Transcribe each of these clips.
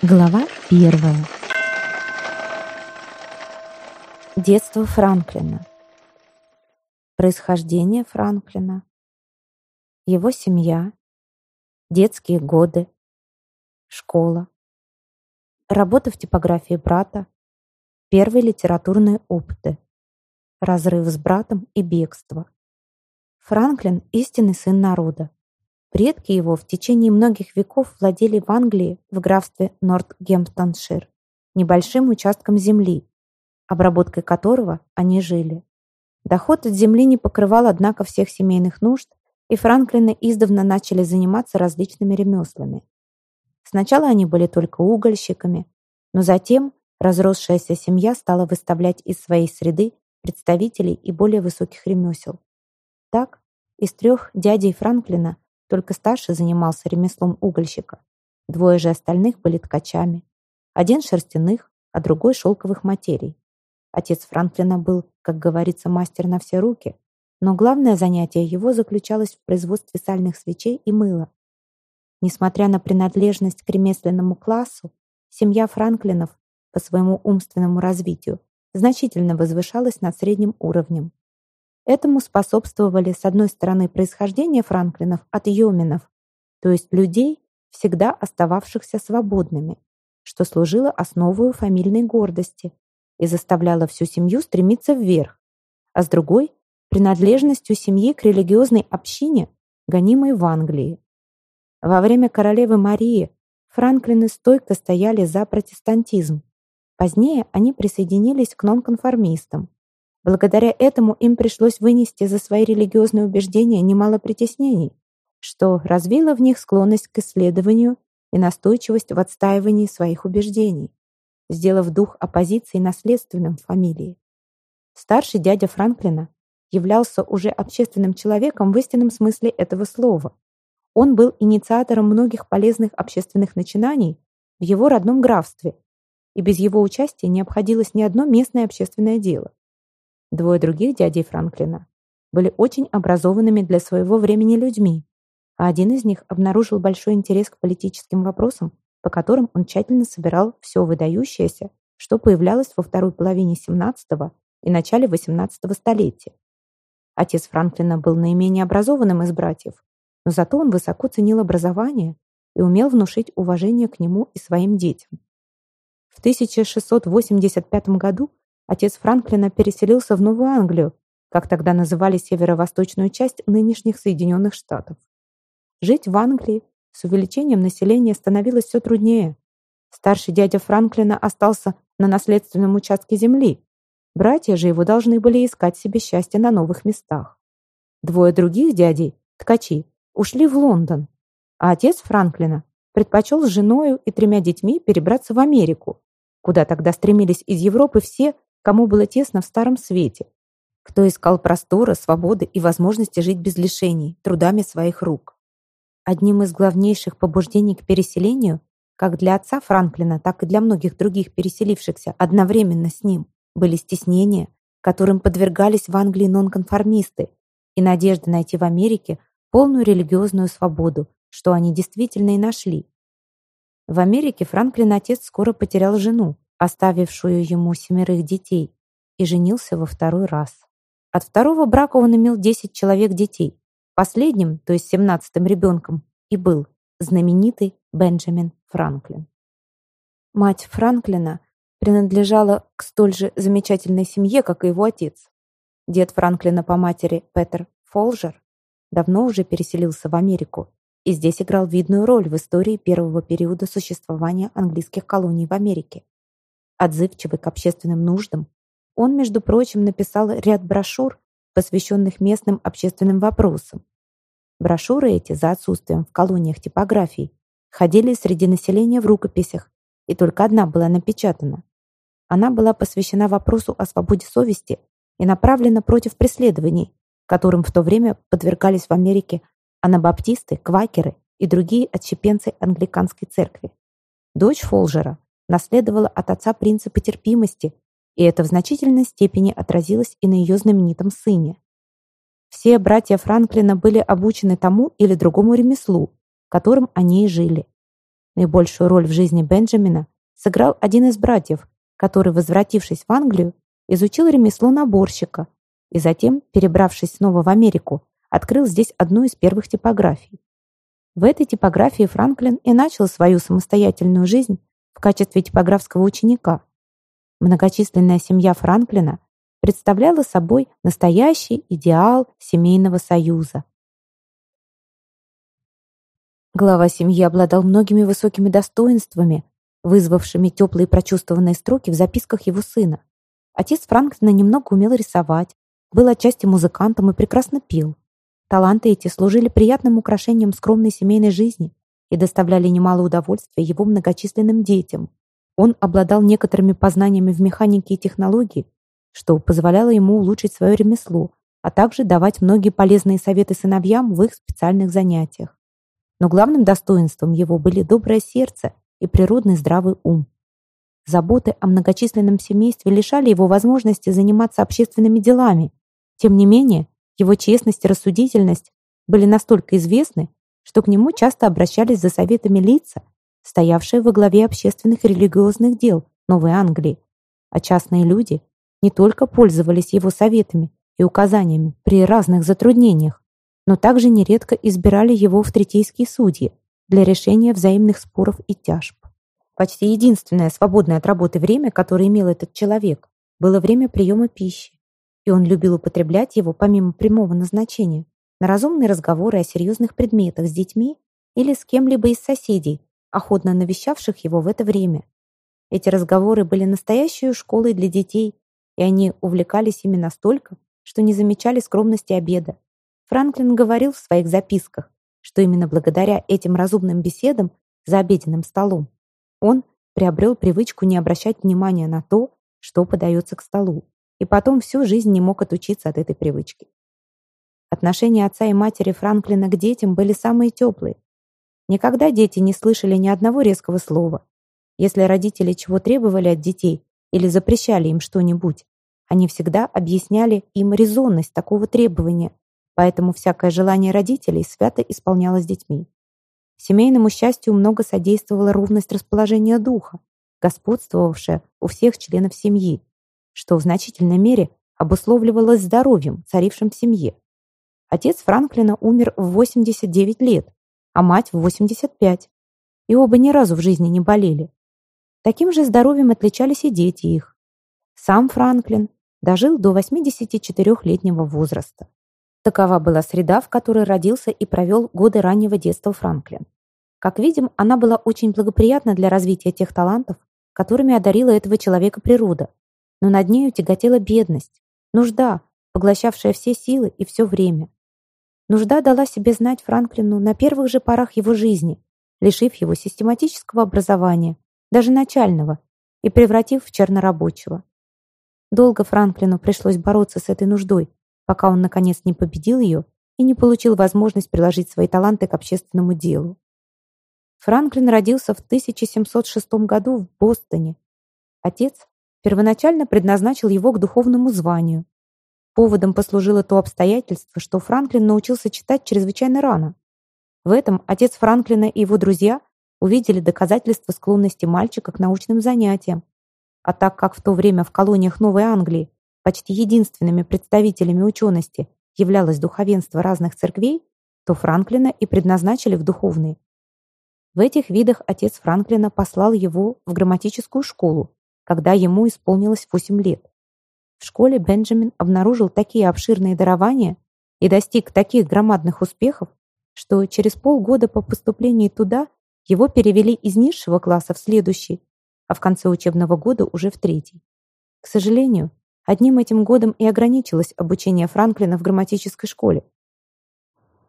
Глава первая. Детство Франклина. Происхождение Франклина. Его семья. Детские годы. Школа. Работа в типографии брата. Первые литературные опыты. Разрыв с братом и бегство. Франклин – истинный сын народа. Предки его в течение многих веков владели в Англии в графстве Нортгемптоншир небольшим участком земли, обработкой которого они жили. Доход от земли не покрывал, однако, всех семейных нужд, и Франклины издавна начали заниматься различными ремеслами. Сначала они были только угольщиками, но затем разросшаяся семья стала выставлять из своей среды представителей и более высоких ремесел. Так, из трех дядей Франклина только старший занимался ремеслом угольщика. Двое же остальных были ткачами. Один шерстяных, а другой шелковых материй. Отец Франклина был, как говорится, мастер на все руки, но главное занятие его заключалось в производстве сальных свечей и мыла. Несмотря на принадлежность к ремесленному классу, семья Франклинов по своему умственному развитию значительно возвышалась над средним уровнем. Этому способствовали, с одной стороны, происхождение франклинов от йоминов, то есть людей, всегда остававшихся свободными, что служило основой фамильной гордости и заставляло всю семью стремиться вверх, а с другой – принадлежностью семьи к религиозной общине, гонимой в Англии. Во время королевы Марии франклины стойко стояли за протестантизм. Позднее они присоединились к нонконформистам, Благодаря этому им пришлось вынести за свои религиозные убеждения немало притеснений, что развило в них склонность к исследованию и настойчивость в отстаивании своих убеждений, сделав дух оппозиции наследственным в фамилии. Старший дядя Франклина являлся уже общественным человеком в истинном смысле этого слова. Он был инициатором многих полезных общественных начинаний в его родном графстве, и без его участия не обходилось ни одно местное общественное дело. Двое других дядей Франклина были очень образованными для своего времени людьми, а один из них обнаружил большой интерес к политическим вопросам, по которым он тщательно собирал все выдающееся, что появлялось во второй половине XVII и начале XVIII столетия. Отец Франклина был наименее образованным из братьев, но зато он высоко ценил образование и умел внушить уважение к нему и своим детям. В 1685 году Отец Франклина переселился в Новую Англию, как тогда называли северо-восточную часть нынешних Соединенных Штатов. Жить в Англии с увеличением населения становилось все труднее. Старший дядя Франклина остался на наследственном участке земли. Братья же его должны были искать себе счастье на новых местах. Двое других дядей, ткачи, ушли в Лондон, а отец Франклина предпочел с женою и тремя детьми перебраться в Америку, куда тогда стремились из Европы все, кому было тесно в старом свете, кто искал простора, свободы и возможности жить без лишений, трудами своих рук. Одним из главнейших побуждений к переселению, как для отца Франклина, так и для многих других переселившихся одновременно с ним, были стеснения, которым подвергались в Англии нонконформисты, и надежда найти в Америке полную религиозную свободу, что они действительно и нашли. В Америке Франклин отец скоро потерял жену, оставившую ему семерых детей, и женился во второй раз. От второго брака он имел 10 человек детей. Последним, то есть семнадцатым ребенком, и был знаменитый Бенджамин Франклин. Мать Франклина принадлежала к столь же замечательной семье, как и его отец. Дед Франклина по матери Петер Фолжер давно уже переселился в Америку и здесь играл видную роль в истории первого периода существования английских колоний в Америке. Отзывчивый к общественным нуждам, он, между прочим, написал ряд брошюр, посвященных местным общественным вопросам. Брошюры эти, за отсутствием в колониях типографий, ходили среди населения в рукописях, и только одна была напечатана. Она была посвящена вопросу о свободе совести и направлена против преследований, которым в то время подвергались в Америке анабаптисты, квакеры и другие отщепенцы англиканской церкви. Дочь Фолжера наследовала от отца принципы терпимости, и это в значительной степени отразилось и на ее знаменитом сыне. Все братья Франклина были обучены тому или другому ремеслу, которым они и жили. Наибольшую роль в жизни Бенджамина сыграл один из братьев, который, возвратившись в Англию, изучил ремесло наборщика и затем, перебравшись снова в Америку, открыл здесь одну из первых типографий. В этой типографии Франклин и начал свою самостоятельную жизнь в качестве типографского ученика. Многочисленная семья Франклина представляла собой настоящий идеал семейного союза. Глава семьи обладал многими высокими достоинствами, вызвавшими теплые прочувствованные строки в записках его сына. Отец Франклина немного умел рисовать, был отчасти музыкантом и прекрасно пел. Таланты эти служили приятным украшением скромной семейной жизни и доставляли немало удовольствия его многочисленным детям. Он обладал некоторыми познаниями в механике и технологии, что позволяло ему улучшить свое ремесло, а также давать многие полезные советы сыновьям в их специальных занятиях. Но главным достоинством его были доброе сердце и природный здравый ум. Заботы о многочисленном семействе лишали его возможности заниматься общественными делами. Тем не менее, его честность и рассудительность были настолько известны, что к нему часто обращались за советами лица, стоявшие во главе общественных и религиозных дел Новой Англии, а частные люди не только пользовались его советами и указаниями при разных затруднениях, но также нередко избирали его в третейские судьи для решения взаимных споров и тяжб. Почти единственное свободное от работы время, которое имел этот человек, было время приема пищи, и он любил употреблять его, помимо прямого назначения, на разумные разговоры о серьезных предметах с детьми или с кем-либо из соседей, охотно навещавших его в это время. Эти разговоры были настоящей школой для детей, и они увлекались ими настолько, что не замечали скромности обеда. Франклин говорил в своих записках, что именно благодаря этим разумным беседам за обеденным столом он приобрел привычку не обращать внимания на то, что подается к столу, и потом всю жизнь не мог отучиться от этой привычки. Отношения отца и матери Франклина к детям были самые теплые. Никогда дети не слышали ни одного резкого слова. Если родители чего требовали от детей или запрещали им что-нибудь, они всегда объясняли им резонность такого требования, поэтому всякое желание родителей свято исполнялось детьми. Семейному счастью много содействовала ровность расположения духа, господствовавшая у всех членов семьи, что в значительной мере обусловливалось здоровьем, царившим в семье. Отец Франклина умер в 89 лет, а мать в 85, и оба ни разу в жизни не болели. Таким же здоровьем отличались и дети их. Сам Франклин дожил до 84-летнего возраста. Такова была среда, в которой родился и провел годы раннего детства Франклин. Как видим, она была очень благоприятна для развития тех талантов, которыми одарила этого человека природа. Но над нею тяготела бедность, нужда, поглощавшая все силы и все время. Нужда дала себе знать Франклину на первых же порах его жизни, лишив его систематического образования, даже начального, и превратив в чернорабочего. Долго Франклину пришлось бороться с этой нуждой, пока он, наконец, не победил ее и не получил возможность приложить свои таланты к общественному делу. Франклин родился в 1706 году в Бостоне. Отец первоначально предназначил его к духовному званию. Поводом послужило то обстоятельство, что Франклин научился читать чрезвычайно рано. В этом отец Франклина и его друзья увидели доказательства склонности мальчика к научным занятиям. А так как в то время в колониях Новой Англии почти единственными представителями учености являлось духовенство разных церквей, то Франклина и предназначили в духовные. В этих видах отец Франклина послал его в грамматическую школу, когда ему исполнилось 8 лет. В школе Бенджамин обнаружил такие обширные дарования и достиг таких громадных успехов, что через полгода по поступлении туда его перевели из низшего класса в следующий, а в конце учебного года уже в третий. К сожалению, Одним этим годом и ограничилось обучение Франклина в грамматической школе.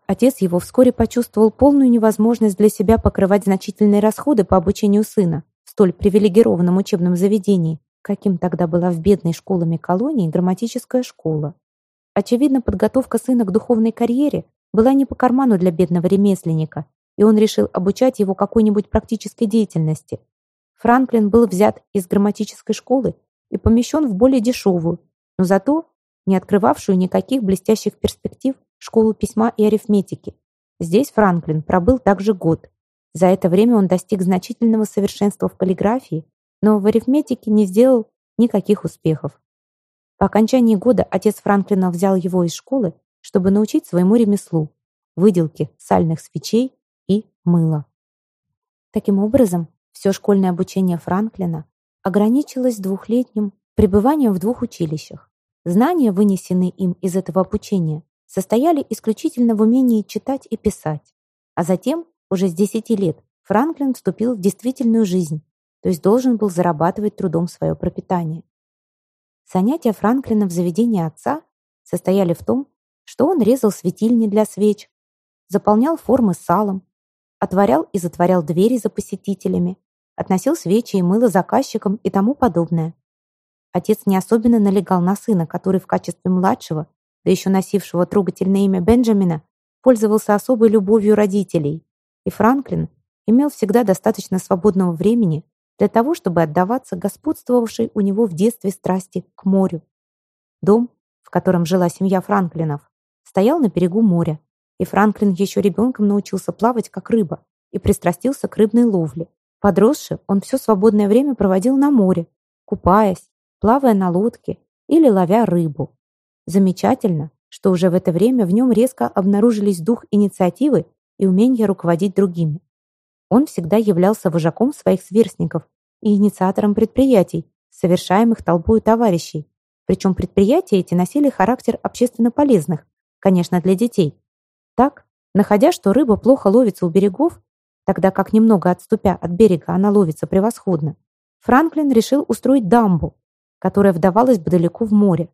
Отец его вскоре почувствовал полную невозможность для себя покрывать значительные расходы по обучению сына в столь привилегированном учебном заведении, каким тогда была в бедной школами колонии грамматическая школа. Очевидно, подготовка сына к духовной карьере была не по карману для бедного ремесленника, и он решил обучать его какой-нибудь практической деятельности. Франклин был взят из грамматической школы и помещен в более дешевую, но зато не открывавшую никаких блестящих перспектив школу письма и арифметики. Здесь Франклин пробыл также год За это время он достиг значительного совершенства в полиграфии, но в арифметике не сделал никаких успехов. По окончании года отец Франклина взял его из школы, чтобы научить своему ремеслу – выделке сальных свечей и мыла. Таким образом, все школьное обучение Франклина ограничилось двухлетним пребыванием в двух училищах. Знания, вынесенные им из этого обучения, состояли исключительно в умении читать и писать. А затем, уже с 10 лет, Франклин вступил в действительную жизнь, то есть должен был зарабатывать трудом свое пропитание. Занятия Франклина в заведении отца состояли в том, что он резал светильни для свеч, заполнял формы салом, отворял и затворял двери за посетителями, относил свечи и мыло заказчикам и тому подобное. Отец не особенно налегал на сына, который в качестве младшего, да еще носившего трогательное имя Бенджамина, пользовался особой любовью родителей, и Франклин имел всегда достаточно свободного времени для того, чтобы отдаваться господствовавшей у него в детстве страсти к морю. Дом, в котором жила семья Франклинов, стоял на берегу моря, и Франклин еще ребенком научился плавать как рыба и пристрастился к рыбной ловле. Подросший, он все свободное время проводил на море, купаясь, плавая на лодке или ловя рыбу. Замечательно, что уже в это время в нем резко обнаружились дух инициативы и умение руководить другими. Он всегда являлся вожаком своих сверстников и инициатором предприятий, совершаемых толпой товарищей. Причем предприятия эти носили характер общественно полезных, конечно, для детей, так, находя, что рыба плохо ловится у берегов, тогда как немного отступя от берега она ловится превосходно, Франклин решил устроить дамбу, которая вдавалась бы далеко в море.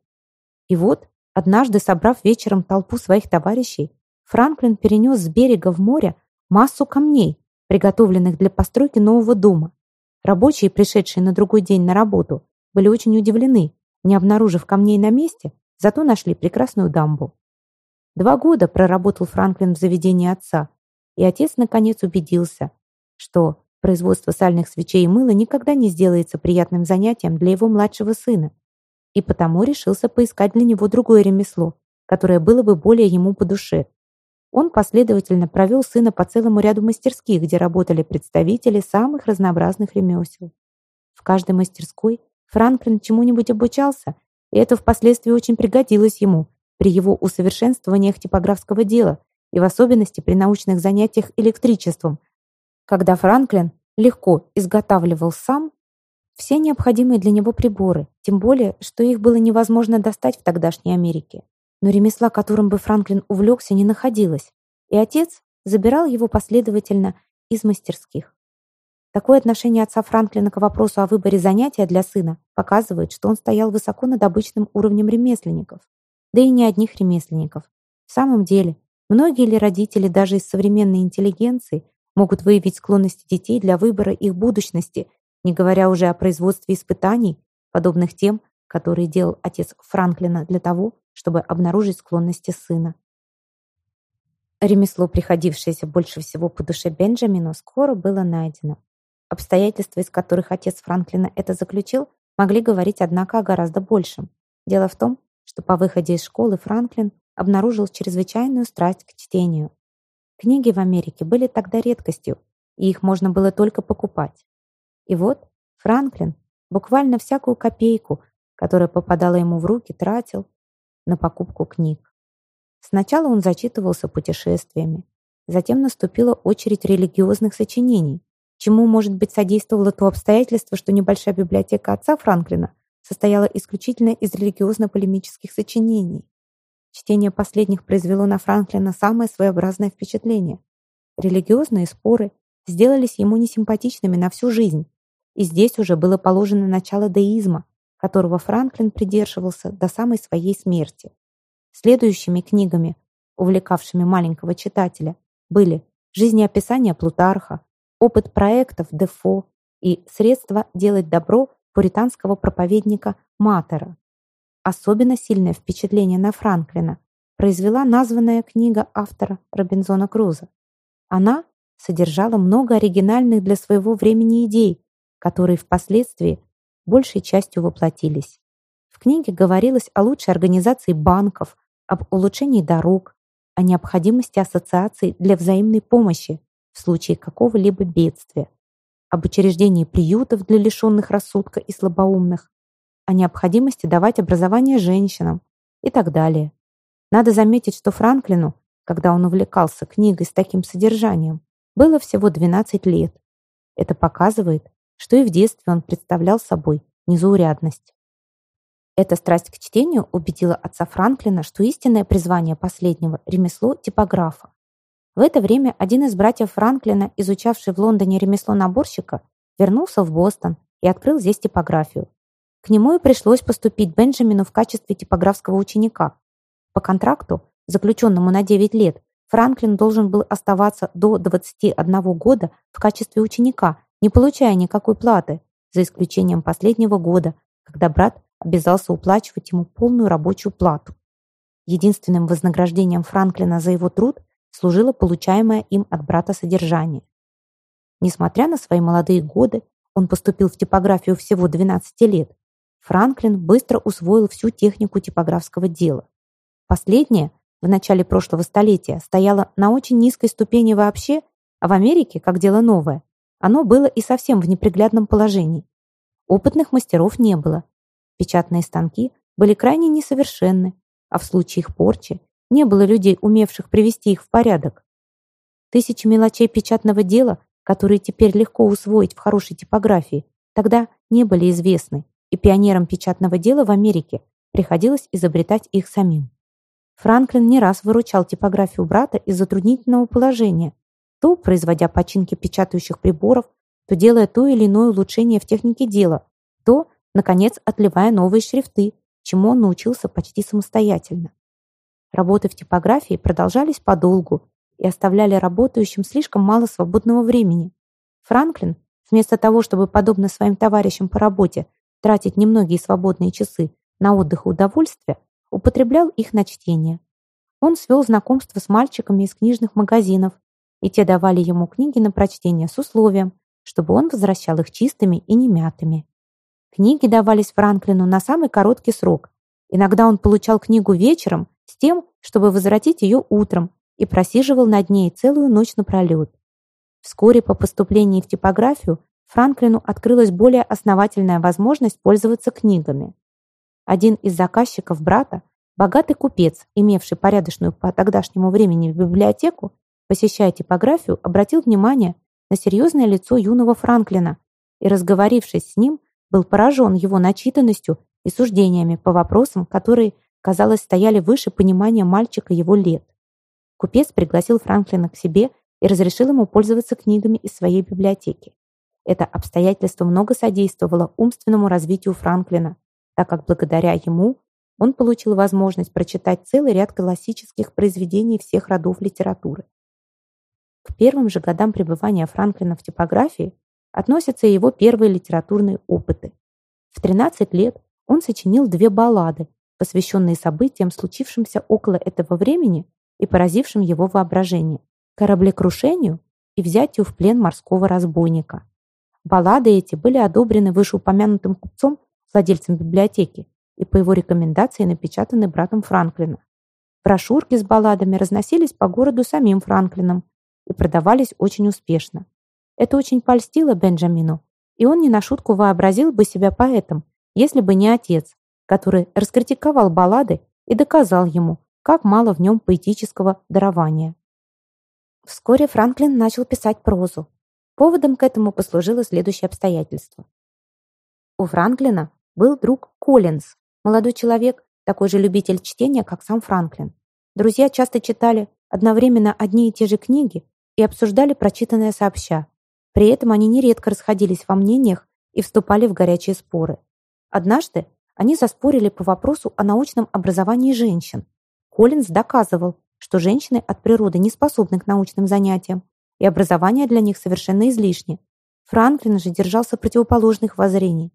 И вот, однажды собрав вечером толпу своих товарищей, Франклин перенес с берега в море массу камней, приготовленных для постройки нового дома. Рабочие, пришедшие на другой день на работу, были очень удивлены, не обнаружив камней на месте, зато нашли прекрасную дамбу. Два года проработал Франклин в заведении отца, и отец наконец убедился, что производство сальных свечей и мыла никогда не сделается приятным занятием для его младшего сына, и потому решился поискать для него другое ремесло, которое было бы более ему по душе. Он последовательно провел сына по целому ряду мастерских, где работали представители самых разнообразных ремесел. В каждой мастерской Франклин чему-нибудь обучался, и это впоследствии очень пригодилось ему, при его усовершенствованиях типографского дела и в особенности при научных занятиях электричеством, когда Франклин легко изготавливал сам все необходимые для него приборы, тем более, что их было невозможно достать в тогдашней Америке. Но ремесла, которым бы Франклин увлекся, не находилось, и отец забирал его последовательно из мастерских. Такое отношение отца Франклина к вопросу о выборе занятия для сына показывает, что он стоял высоко над обычным уровнем ремесленников да и не одних ремесленников. В самом деле, многие ли родители даже из современной интеллигенции могут выявить склонности детей для выбора их будущности, не говоря уже о производстве испытаний, подобных тем, которые делал отец Франклина для того, чтобы обнаружить склонности сына. Ремесло, приходившееся больше всего по душе Бенджамину, скоро было найдено. Обстоятельства, из которых отец Франклина это заключил, могли говорить, однако, о гораздо большем. Дело в том, что по выходе из школы Франклин обнаружил чрезвычайную страсть к чтению. Книги в Америке были тогда редкостью, и их можно было только покупать. И вот Франклин буквально всякую копейку, которая попадала ему в руки, тратил на покупку книг. Сначала он зачитывался путешествиями, затем наступила очередь религиозных сочинений, чему, может быть, содействовало то обстоятельство, что небольшая библиотека отца Франклина состояла исключительно из религиозно-полемических сочинений. Чтение последних произвело на Франклина самое своеобразное впечатление. Религиозные споры сделались ему несимпатичными на всю жизнь, и здесь уже было положено начало деизма, которого Франклин придерживался до самой своей смерти. Следующими книгами, увлекавшими маленького читателя, были «Жизнеописание Плутарха», «Опыт проектов Дефо» и «Средства делать добро пуританского проповедника Матера. Особенно сильное впечатление на Франклина произвела названная книга автора Робинзона Круза. Она содержала много оригинальных для своего времени идей, которые впоследствии большей частью воплотились. В книге говорилось о лучшей организации банков, об улучшении дорог, о необходимости ассоциаций для взаимной помощи, в случае какого-либо бедствия, об учреждении приютов для лишенных рассудка и слабоумных, о необходимости давать образование женщинам и так далее. Надо заметить, что Франклину, когда он увлекался книгой с таким содержанием, было всего 12 лет. Это показывает, что и в детстве он представлял собой незаурядность. Эта страсть к чтению убедила отца Франклина, что истинное призвание последнего – ремесло типографа. В это время один из братьев Франклина, изучавший в Лондоне ремесло наборщика, вернулся в Бостон и открыл здесь типографию. К нему и пришлось поступить Бенджамину в качестве типографского ученика. По контракту, заключенному на 9 лет, Франклин должен был оставаться до 21 года в качестве ученика, не получая никакой платы, за исключением последнего года, когда брат обязался уплачивать ему полную рабочую плату. Единственным вознаграждением Франклина за его труд служило получаемое им от брата содержание. Несмотря на свои молодые годы, он поступил в типографию всего 12 лет. Франклин быстро усвоил всю технику типографского дела. Последнее в начале прошлого столетия стояло на очень низкой ступени вообще, а в Америке, как дело новое, оно было и совсем в неприглядном положении. Опытных мастеров не было, Печатные станки были крайне несовершенны, а в случае их порчи не было людей, умевших привести их в порядок. Тысячи мелочей печатного дела, которые теперь легко усвоить в хорошей типографии, тогда не были известны, и пионерам печатного дела в Америке приходилось изобретать их самим. Франклин не раз выручал типографию брата из затруднительного положения, то производя починки печатающих приборов, то делая то или иное улучшение в технике дела, то наконец отливая новые шрифты, чему он научился почти самостоятельно. Работы в типографии продолжались подолгу и оставляли работающим слишком мало свободного времени. Франклин, вместо того, чтобы, подобно своим товарищам по работе, тратить немногие свободные часы на отдых и удовольствие, употреблял их на чтение. Он свел знакомство с мальчиками из книжных магазинов, и те давали ему книги на прочтение с условием, чтобы он возвращал их чистыми и немятыми. Книги давались Франклину на самый короткий срок. Иногда он получал книгу вечером с тем, чтобы возвратить ее утром, и просиживал над ней целую ночь напролет. Вскоре по поступлении в типографию Франклину открылась более основательная возможность пользоваться книгами. Один из заказчиков брата, богатый купец, имевший порядочную по тогдашнему времени библиотеку, посещая типографию, обратил внимание на серьезное лицо юного Франклина и, разговорившись с ним, был поражен его начитанностью и суждениями по вопросам, которые, казалось, стояли выше понимания мальчика его лет. Купец пригласил Франклина к себе и разрешил ему пользоваться книгами из своей библиотеки. Это обстоятельство много содействовало умственному развитию Франклина, так как благодаря ему он получил возможность прочитать целый ряд классических произведений всех родов литературы. К первым же годам пребывания Франклина в типографии относятся его первые литературные опыты. В 13 лет он сочинил две баллады, посвященные событиям, случившимся около этого времени и поразившим его воображение, кораблекрушению и взятию в плен морского разбойника. Баллады эти были одобрены вышеупомянутым купцом, владельцем библиотеки, и по его рекомендации напечатаны братом Франклина. Брошюрки с балладами разносились по городу самим Франклином и продавались очень успешно. Это очень польстило Бенджамину, и он не на шутку вообразил бы себя поэтом, если бы не отец, который раскритиковал баллады и доказал ему, как мало в нем поэтического дарования. Вскоре Франклин начал писать прозу. Поводом к этому послужило следующее обстоятельство. У Франклина был друг Коллинз, молодой человек, такой же любитель чтения, как сам Франклин. Друзья часто читали одновременно одни и те же книги и обсуждали прочитанное сообща. При этом они нередко расходились во мнениях и вступали в горячие споры. Однажды они заспорили по вопросу о научном образовании женщин. Коллинз доказывал, что женщины от природы не способны к научным занятиям, и образование для них совершенно излишне. Франклин же держался противоположных воззрений.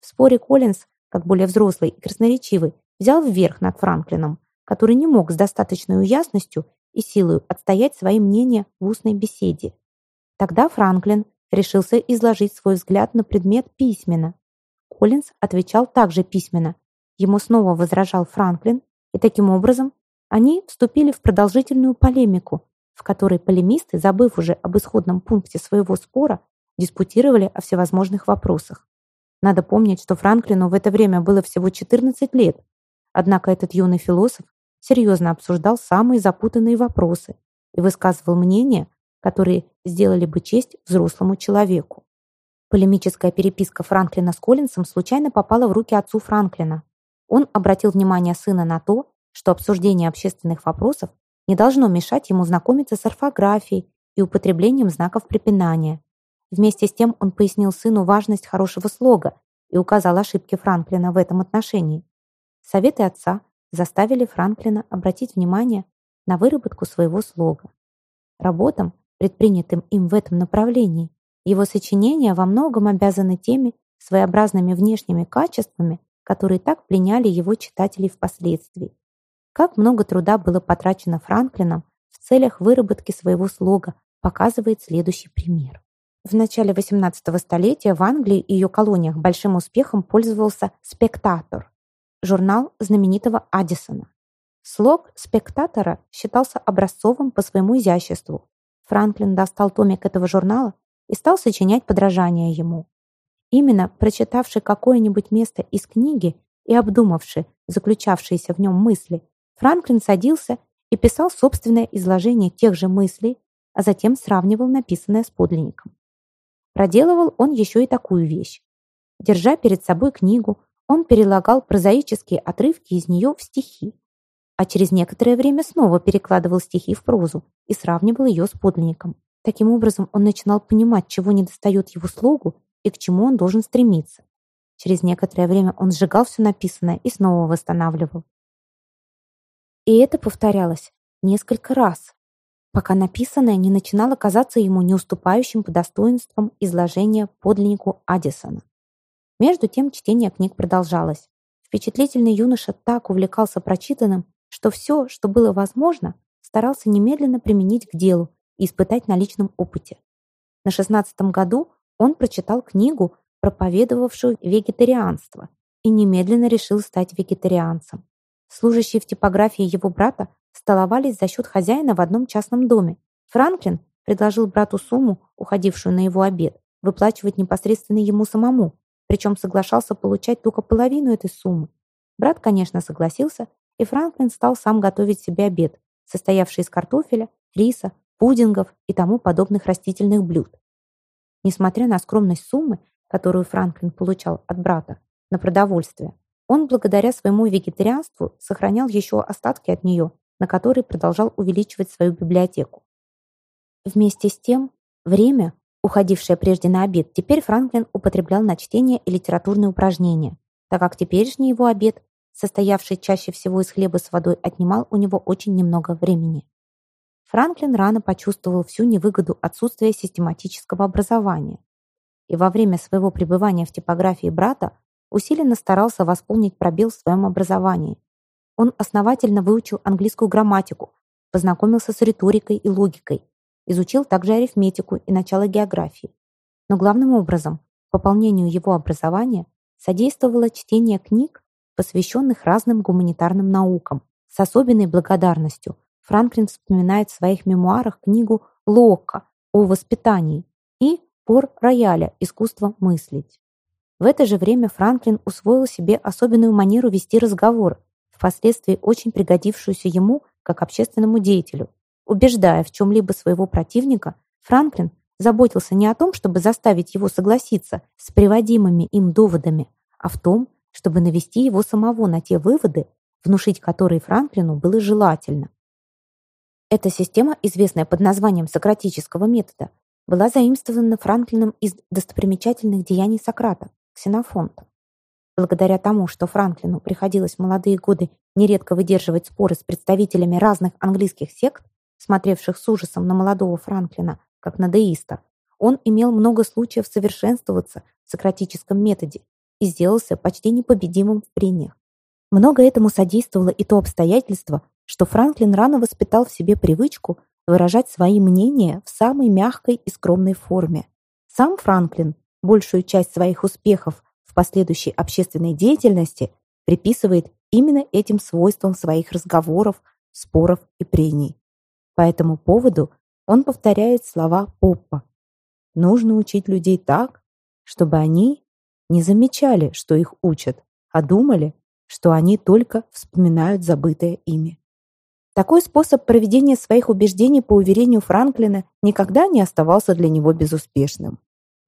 В споре Коллинз, как более взрослый и красноречивый, взял вверх над Франклином, который не мог с достаточной ясностью и силой отстоять свои мнения в устной беседе. Тогда Франклин решился изложить свой взгляд на предмет письменно. Коллинз отвечал также письменно. Ему снова возражал Франклин, и таким образом они вступили в продолжительную полемику, в которой полемисты, забыв уже об исходном пункте своего спора, диспутировали о всевозможных вопросах. Надо помнить, что Франклину в это время было всего 14 лет, однако этот юный философ серьезно обсуждал самые запутанные вопросы и высказывал мнения, которые сделали бы честь взрослому человеку. Полемическая переписка Франклина с Коллинсом случайно попала в руки отцу Франклина. Он обратил внимание сына на то, что обсуждение общественных вопросов не должно мешать ему знакомиться с орфографией и употреблением знаков препинания. Вместе с тем он пояснил сыну важность хорошего слога и указал ошибки Франклина в этом отношении. Советы отца заставили Франклина обратить внимание на выработку своего слога. Работам, предпринятым им в этом направлении, его сочинения во многом обязаны теми своеобразными внешними качествами, которые так пленяли его читателей впоследствии. Как много труда было потрачено Франклином в целях выработки своего слога, показывает следующий пример. В начале XVIII столетия в Англии и ее колониях большим успехом пользовался «Спектатор» – журнал знаменитого Аддисона. Слог «Спектатора» считался образцовым по своему изяществу. Франклин достал томик этого журнала и стал сочинять подражание ему. Именно прочитавший какое-нибудь место из книги и обдумавший заключавшиеся в нем мысли, Франклин садился и писал собственное изложение тех же мыслей, а затем сравнивал написанное с подлинником. Проделывал он еще и такую вещь. Держа перед собой книгу, он перелагал прозаические отрывки из нее в стихи, а через некоторое время снова перекладывал стихи в прозу и сравнивал ее с подлинником. Таким образом, он начинал понимать, чего недостает его слогу и к чему он должен стремиться. Через некоторое время он сжигал все написанное и снова восстанавливал. И это повторялось несколько раз, пока написанное не начинало казаться ему не уступающим по достоинствам изложения подлиннику Аддисона. Между тем чтение книг продолжалось. Впечатлительный юноша так увлекался прочитанным, что все, что было возможно, старался немедленно применить к делу и испытать на личном опыте. На шестнадцатом году он прочитал книгу, проповедовавшую вегетарианство, и немедленно решил стать вегетарианцем. Служащие в типографии его брата столовались за счет хозяина в одном частном доме. Франклин предложил брату сумму, уходившую на его обед, выплачивать непосредственно ему самому, причем соглашался получать только половину этой суммы. Брат, конечно, согласился, и Франклин стал сам готовить себе обед, состоявший из картофеля, риса, пудингов и тому подобных растительных блюд. Несмотря на скромность суммы, которую Франклин получал от брата на продовольствие, он благодаря своему вегетарианству сохранял еще остатки от нее на который продолжал увеличивать свою библиотеку. Вместе с тем, время, уходившее прежде на обед, теперь Франклин употреблял на чтение и литературные упражнения, так как теперешний его обед, состоявший чаще всего из хлеба с водой, отнимал у него очень немного времени. Франклин рано почувствовал всю невыгоду отсутствия систематического образования и во время своего пребывания в типографии брата усиленно старался восполнить пробел в своем образовании, он основательно выучил английскую грамматику, познакомился с риторикой и логикой, изучил также арифметику и начало географии. Но главным образом пополнению его образования содействовало чтение книг, посвященных разным гуманитарным наукам. С особенной благодарностью Франклин вспоминает в своих мемуарах книгу Локка о воспитании и Пор рояля «Искусство мыслить». В это же время Франклин усвоил себе особенную манеру вести разговор, впоследствии очень пригодившуюся ему как общественному деятелю. Убеждая в чем-либо своего противника, Франклин заботился не о том, чтобы заставить его согласиться с приводимыми им доводами, а в том, чтобы навести его самого на те выводы, внушить которые Франклину было желательно. Эта система, известная под названием сократического метода, была заимствована Франклином из достопримечательных деяний Сократа, Ксенофонта. Благодаря тому, что Франклину приходилось в молодые годы нередко выдерживать споры с представителями разных английских сект, смотревших с ужасом на молодого Франклина, как на деиста, он имел много случаев совершенствоваться в сократическом методе и сделался почти непобедимым в прениях. Много этому содействовало и то обстоятельство, что Франклин рано воспитал в себе привычку выражать свои мнения в самой мягкой и скромной форме. Сам Франклин большую часть своих успехов в последующей общественной деятельности приписывает именно этим свойствам своих разговоров, споров и прений. По этому поводу он повторяет слова Поппа. Нужно учить людей так, чтобы они не замечали, что их учат, а думали, что они только вспоминают забытое ими. Такой способ проведения своих убеждений, по уверению Франклина, никогда не оставался для него безуспешным.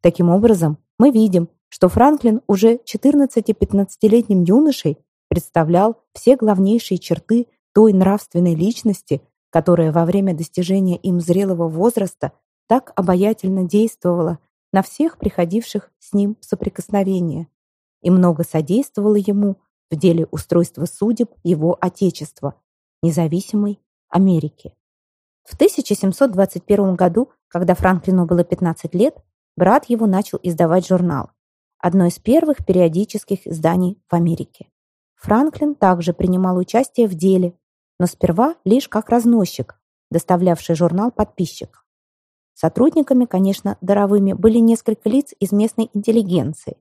Таким образом, мы видим, что Франклин уже 14-15-летним юношей представлял все главнейшие черты той нравственной личности, которая во время достижения им зрелого возраста так обаятельно действовала на всех приходивших с ним в соприкосновение и много содействовала ему в деле устройства судеб его Отечества, независимой Америки. В 1721 году, когда Франклину было 15 лет, брат его начал издавать журнал, одно из первых периодических изданий в Америке. Франклин также принимал участие в деле, но сперва лишь как разносчик, доставлявший журнал подписчикам. Сотрудниками, конечно, даровыми были несколько лиц из местной интеллигенции.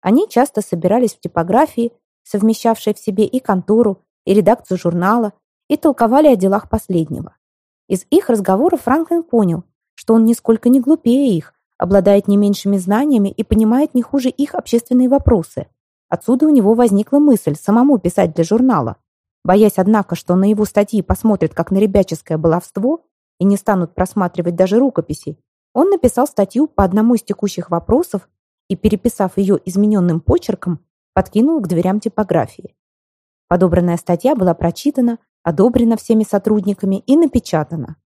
Они часто собирались в типографии, совмещавшей в себе и контору, и редакцию журнала, и толковали о делах последнего. Из их разговоров Франклин понял, что он нисколько не глупее их, обладает не меньшими знаниями и понимает не хуже их общественные вопросы. Отсюда у него возникла мысль самому писать для журнала. Боясь, однако, что на его статьи посмотрят как на ребяческое баловство, и не станут просматривать даже рукописи, он написал статью по одному из текущих вопросов и, переписав ее измененным почерком, подкинул к дверям типографии. Подобранная статья была прочитана, одобрена всеми сотрудниками и напечатана.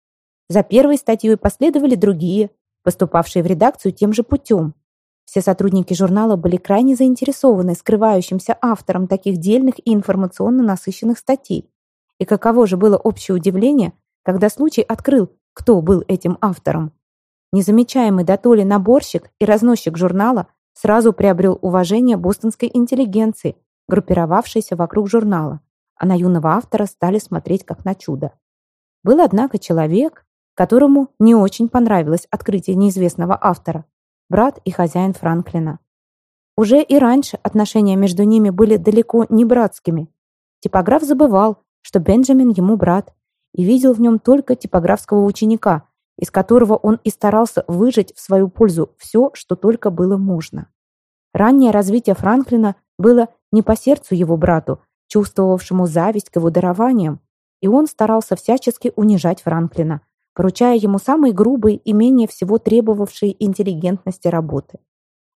За первой статьей последовали другие, поступавшие в редакцию тем же путем. Все сотрудники журнала были крайне заинтересованы скрывающимся автором таких дельных и информационно насыщенных статей. И каково же было общее удивление, когда случай открыл, кто был этим автором. Незамечаемый дотоле наборщик и разносчик журнала сразу приобрел уважение бостонской интеллигенции, группировавшейся вокруг журнала, а на юного автора стали смотреть как на чудо. Был, однако, человек, которому не очень понравилось открытие неизвестного автора, брат и хозяин Франклина. Уже и раньше отношения между ними были далеко не братскими. Типограф забывал, что Бенджамин ему брат, и видел в нем только типографского ученика, из которого он и старался выжать в свою пользу все, что только было можно. Раннее развитие Франклина было не по сердцу его брату, чувствовавшему зависть к его дарованиям, и он старался всячески унижать Франклина, поручая ему самые грубые и менее всего требовавшие интеллигентности работы.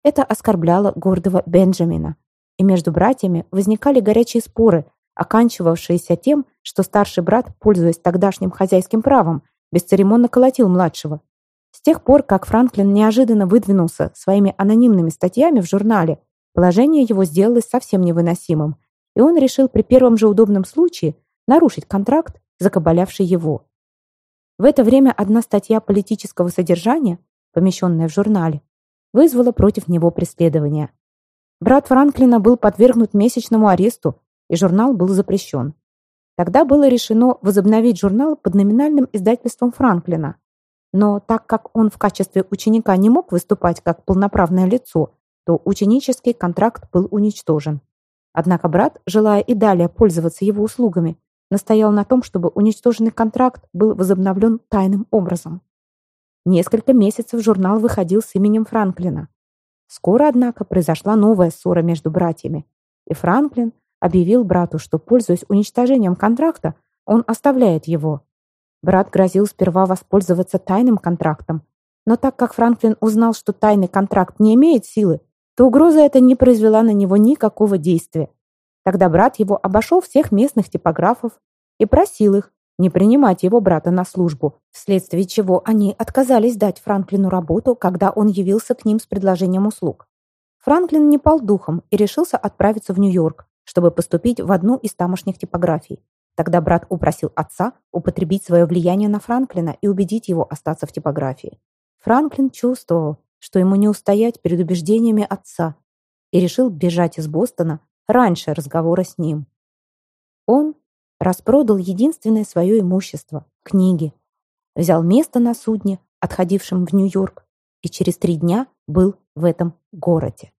Это оскорбляло гордого Бенджамина, и между братьями возникали горячие споры, оканчивавшиеся тем, что старший брат, пользуясь тогдашним хозяйским правом, бесцеремонно колотил младшего. С тех пор, как Франклин неожиданно выдвинулся своими анонимными статьями в журнале, положение его сделалось совсем невыносимым, и он решил при первом же удобном случае нарушить контракт, закабалявший его. В это время одна статья политического содержания, помещенная в журнале, вызвала против него преследование. Брат Франклина был подвергнут месячному аресту и журнал был запрещен. Тогда было решено возобновить журнал под номинальным издательством Франклина. Но так как он в качестве ученика не мог выступать как полноправное лицо, то ученический контракт был уничтожен. Однако брат, желая и далее пользоваться его услугами, настоял на том, чтобы уничтоженный контракт был возобновлен тайным образом. Несколько месяцев журнал выходил с именем Франклина. Скоро, однако, произошла новая ссора между братьями, и Франклин объявил брату, что, пользуясь уничтожением контракта, он оставляет его. Брат грозил сперва воспользоваться тайным контрактом, но так как Франклин узнал, что тайный контракт не имеет силы, то угроза эта не произвела на него никакого действия. Тогда брат его обошел всех местных типографов и просил их не принимать его брата на службу, вследствие чего они отказались дать Франклину работу, когда он явился к ним с предложением услуг. Франклин не пал духом и решился отправиться в Нью-Йорк, чтобы поступить в одну из тамошних типографий. Тогда брат упросил отца употребить свое влияние на Франклина и убедить его остаться в типографии. Франклин чувствовал, что ему не устоять перед убеждениями отца и решил бежать из Бостона раньше разговора с ним. Он распродал единственное свое имущество – книги, взял место на судне, отходившем в Нью-Йорк, и через три дня был в этом городе.